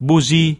buji